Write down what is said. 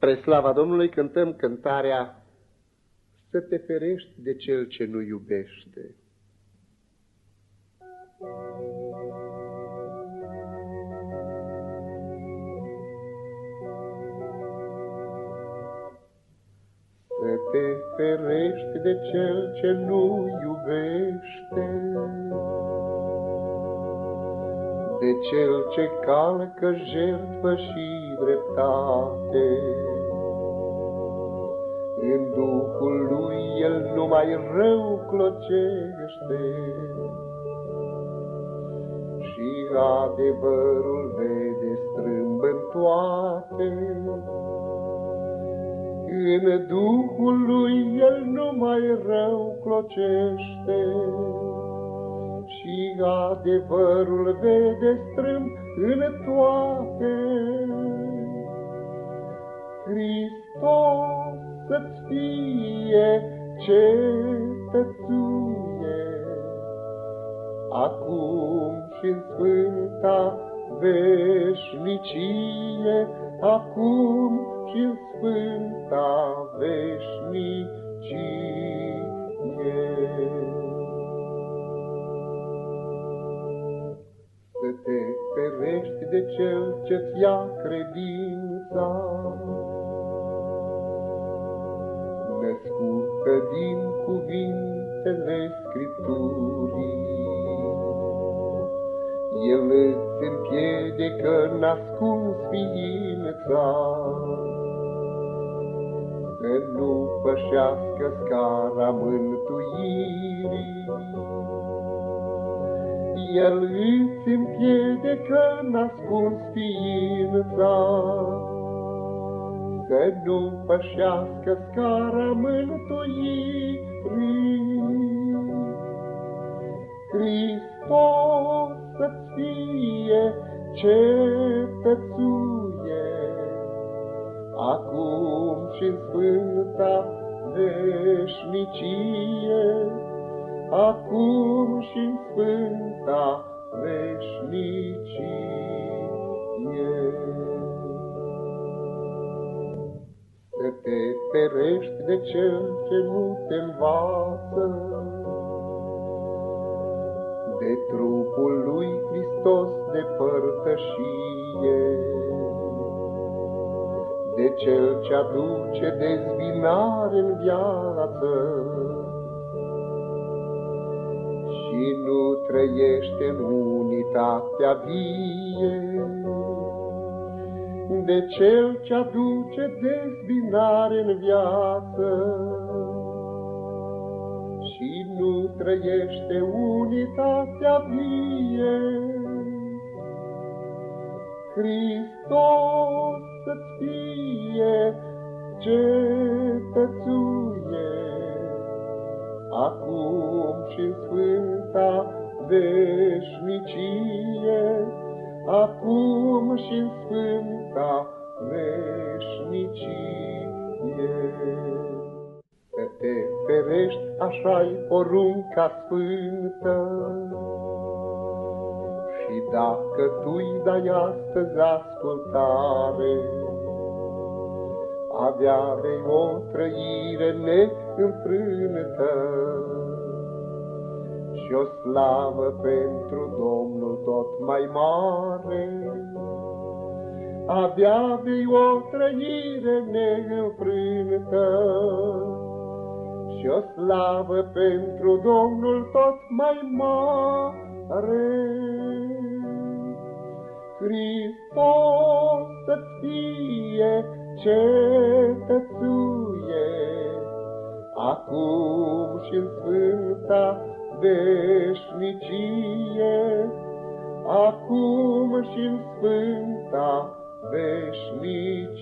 Spre slava Domnului cântăm cântarea Să te ferești de cel ce nu iubește. Să te ferești de cel ce nu iubește, de cel ce calcă jertfă și dreptate. În Duhul lui el numai rău clocește și adevărul vede strâmb în toate. În Duhul lui el numai rău clocește și adevărul vede strâmb în toate. Hristos să-ți fie cetățuie, acum și în sfânta veșnicie, acum și în sfânta veșnicie. Cel ce-ți ia credința, născută din cuvintele Scripturii. El îți împiedică nascuns ființa, să nu pășească scara mântuirii. El îți împiedică nascuns ființa, să nu pășească scara mântuirii. Hristos să-ți fie cetățuie, acum și în sfânta veșnicie, acum și în sfânta veșnicie. Să te ferești de cel ce nu te învață, de trupul lui Hristos de părtășie, de cel ce aduce dezbinare în viață și nu trăiește în unitatea vie, de cel ce aduce dezbinare în viață și nu trăiește unitatea vie. Hristos să-ți fie cetățuie, acum și în sfânta veșnicie, acum și în sfânta veșnicie. Să te ferești, așa-i porunca sfântă, și dacă tu-i dai astăzi ascultare, avea vei o trăire neînfrânătă și o slavă pentru Domnul tot mai mare. Avea vei o trăire neînfrânătă și o slavă pentru Domnul tot mai mare. Hristos să-ți fie cetățuie, acum și în sfânta veșnicie, acum și în sfânta veșnicie.